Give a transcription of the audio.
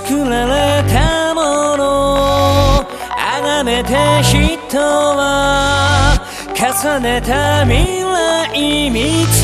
作られたものを崇めて人は重ねた未来見つ